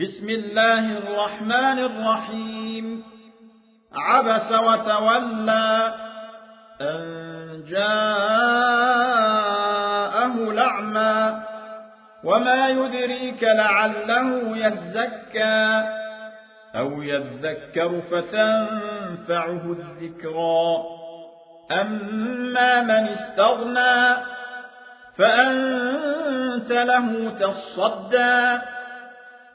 بسم الله الرحمن الرحيم عبس وتولى أن جاءه لعمى وما يدريك لعله يزكى أو يذكر فتنفعه الذكرى أما من استغنى فأنت له تصدى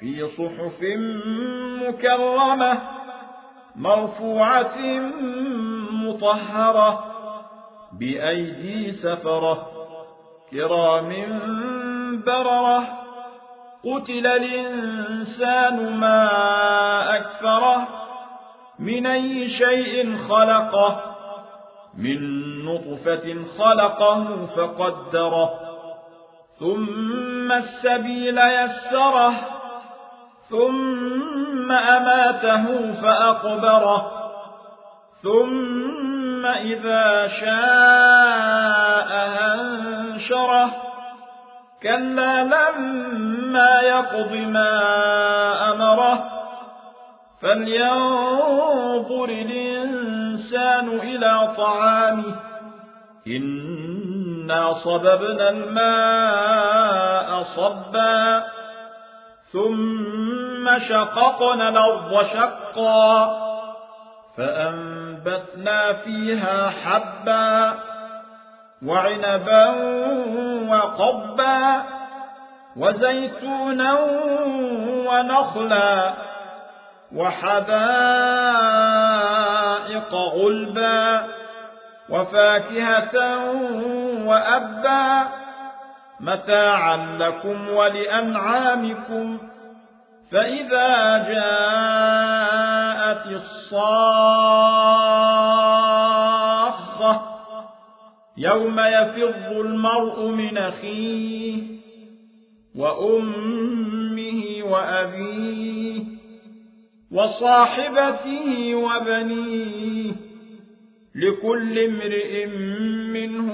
في صحف مكرمة مرفوعة مطهرة بأيدي سفرة كرام بررة قتل الإنسان ما أكثره من أي شيء خلقه من نطفة خلقه فقدره ثم السبيل يسره ثم أماته فأقبره. ثم إذا شاء أنشره. كلا لما يقض ما أمره. فلينظر الإنسان إلى طعامه. إنا صببنا الماء صبا. ثم شققنا الأرض شقا فأنبتنا فيها حبا وعنبا وقبا وزيتونا ونخلا وحدائق غلبا وفاكهة وأبا متاعا لكم ولأنعامكم. فإذا جاءت الصاخة يوم يفر المرء من أخيه وأمه وأبيه وصاحبته وبنيه لكل امرئ منهم